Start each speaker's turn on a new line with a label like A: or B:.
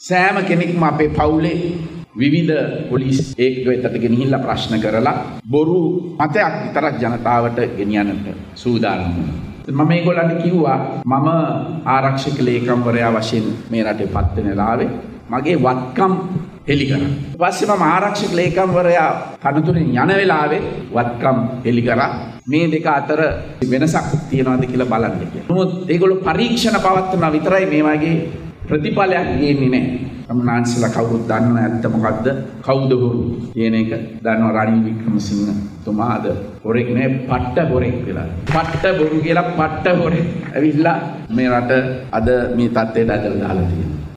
A: සෑම කෙනෙක්ම අපේ පවුලේ විවිධ පොලිස් ඒක්ක වෙතට ගෙනහිල්ලා ප්‍රශ්න කරලා බොරු මතයක් විතරක් ජනතාවට ගෙනියන්නට සූදානම් වුණා. මම ඒගොල්ලන්ට කිව්වා මම ආරක්ෂක ලේකම්වරයා වශයෙන් මේ රටේ පත් වෙන වෙලාවේ මගේ වත්කම් හෙළි කරා. ඊපස්සේ මම ආරක්ෂක ලේකම්වරයා තනතුරෙන් යන වෙලාවේ වත්කම් හෙළි කරා. මේ දෙක අතර වෙනසක් තියනවාද කියලා බලන්න කියලා. නමුත් ඒගොල්ලෝ පරීක්ෂණ පවත්වනවා විතරයි මේ වගේ ප්‍රතිඵලයක් ගේන්නේ නැහැ. රමනාන්සලා කවුරුත් දන්නව ඇත්ත මොකද්ද? කවුද හොරු කියන එක දන්නවා රනිල් වික්‍රමසිංහ තුමාද හොරෙක් නේ පට්ට හොරෙක් කියලා. පට්ට බොරු කියලා පට්ට හොරෙක්. ඇවිල්ලා මේ රට අද මේ තත්ත්වයට ඇදලා දාලා තියෙනවා.